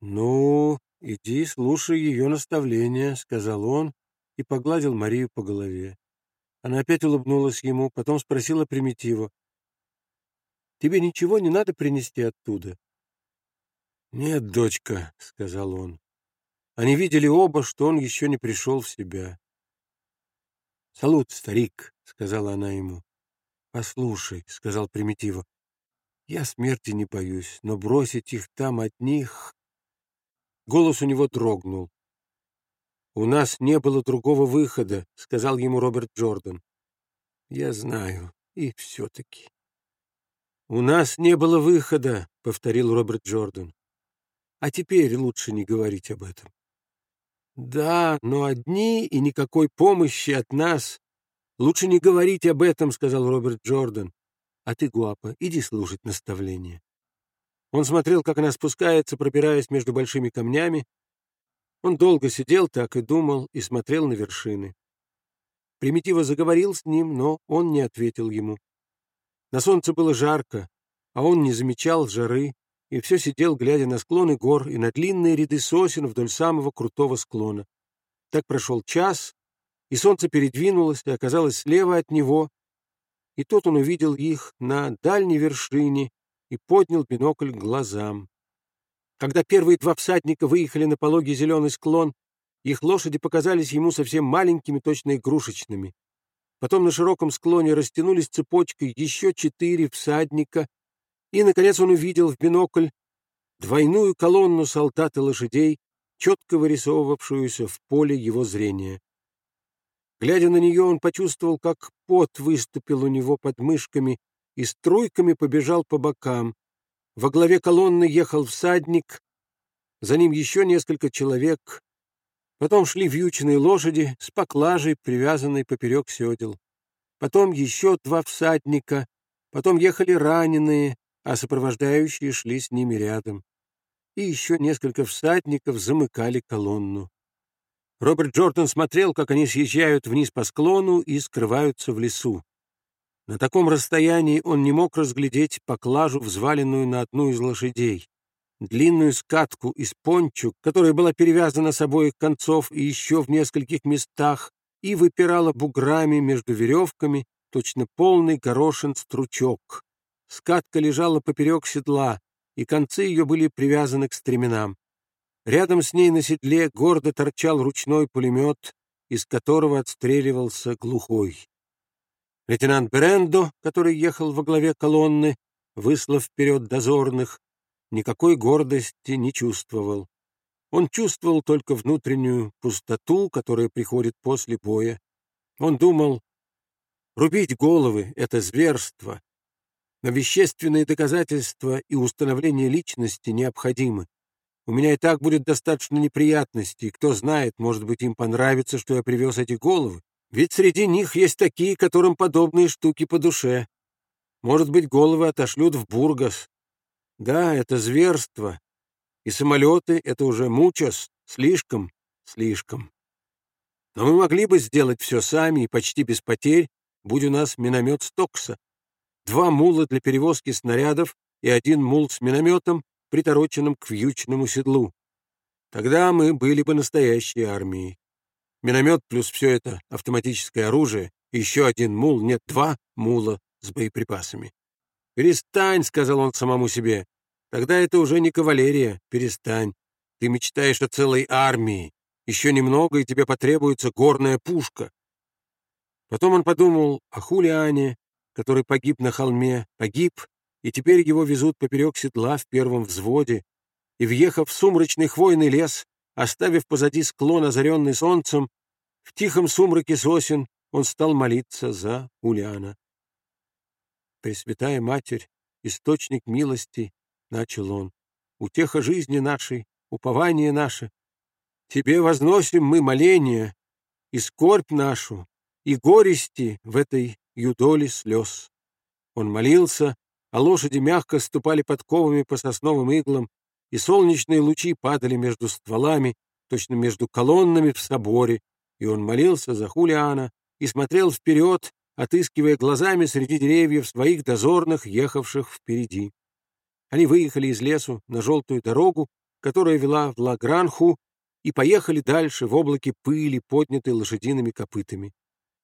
«Ну, иди, слушай ее наставления», — сказал он и погладил Марию по голове. Она опять улыбнулась ему, потом спросила Примитива. «Тебе ничего не надо принести оттуда?» «Нет, дочка», — сказал он. Они видели оба, что он еще не пришел в себя. «Салут, старик», — сказала она ему. «Послушай», — сказал Примитива, — «я смерти не боюсь, но бросить их там одних...» Голос у него дрогнул. «У нас не было другого выхода», — сказал ему Роберт Джордан. «Я знаю, и все-таки». «У нас не было выхода», — повторил Роберт Джордан. «А теперь лучше не говорить об этом». «Да, но одни и никакой помощи от нас. Лучше не говорить об этом», — сказал Роберт Джордан. «А ты, Гуапа, иди слушать наставления». Он смотрел, как она спускается, пробираясь между большими камнями, он долго сидел так и думал, и смотрел на вершины. Примитива заговорил с ним, но он не ответил ему. На солнце было жарко, а он не замечал жары, и все сидел, глядя на склоны гор и на длинные ряды сосен вдоль самого крутого склона. Так прошел час, и солнце передвинулось и оказалось слева от него, и тут он увидел их на дальней вершине и поднял бинокль к глазам. Когда первые два всадника выехали на пологий зеленый склон, их лошади показались ему совсем маленькими, точно игрушечными. Потом на широком склоне растянулись цепочкой еще четыре всадника, и, наконец, он увидел в бинокль двойную колонну солдат и лошадей, четко вырисовывавшуюся в поле его зрения. Глядя на нее, он почувствовал, как пот выступил у него под мышками и струйками побежал по бокам. Во главе колонны ехал всадник, за ним еще несколько человек. Потом шли вьючные лошади с поклажей, привязанной поперек седел. Потом еще два всадника, потом ехали раненые, а сопровождающие шли с ними рядом. И еще несколько всадников замыкали колонну. Роберт Джордан смотрел, как они съезжают вниз по склону и скрываются в лесу. На таком расстоянии он не мог разглядеть поклажу, взваленную на одну из лошадей, длинную скатку из пончук, которая была перевязана с обоих концов и еще в нескольких местах, и выпирала буграми между веревками точно полный горошин стручок. Скатка лежала поперек седла, и концы ее были привязаны к стременам. Рядом с ней на седле гордо торчал ручной пулемет, из которого отстреливался глухой. Лейтенант Берендо, который ехал во главе колонны, выслав вперед дозорных, никакой гордости не чувствовал. Он чувствовал только внутреннюю пустоту, которая приходит после боя. Он думал, рубить головы — это зверство, но вещественные доказательства и установление личности необходимы. У меня и так будет достаточно неприятностей, кто знает, может быть, им понравится, что я привез эти головы. Ведь среди них есть такие, которым подобные штуки по душе. Может быть, головы отошлют в Бургас. Да, это зверство. И самолеты — это уже мучас, слишком, слишком. Но мы могли бы сделать все сами и почти без потерь, будь у нас миномет Стокса. Два мула для перевозки снарядов и один мул с минометом, притороченным к вьючному седлу. Тогда мы были бы настоящей армией. Миномет плюс все это автоматическое оружие, еще один мул, нет, два мула с боеприпасами. «Перестань», — сказал он самому себе. «Тогда это уже не кавалерия. Перестань. Ты мечтаешь о целой армии. Еще немного, и тебе потребуется горная пушка». Потом он подумал о Хулиане, который погиб на холме, погиб, и теперь его везут поперек седла в первом взводе, и, въехав в сумрачный хвойный лес, Оставив позади склон, озаренный солнцем, в тихом сумраке сосен он стал молиться за Ульяна. «Пресвятая Матерь, источник милости», — начал он, — «утеха жизни нашей, упование наше. Тебе возносим мы моления и скорбь нашу, и горести в этой юдоле слез». Он молился, а лошади мягко ступали подковами по сосновым иглам, и солнечные лучи падали между стволами, точно между колоннами в соборе, и он молился за Хулиана и смотрел вперед, отыскивая глазами среди деревьев своих дозорных, ехавших впереди. Они выехали из лесу на желтую дорогу которая вела в Лагранху, и поехали дальше в облаке пыли, поднятой лошадиными копытами.